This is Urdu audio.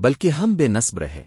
بلکہ ہم بے نصب رہے۔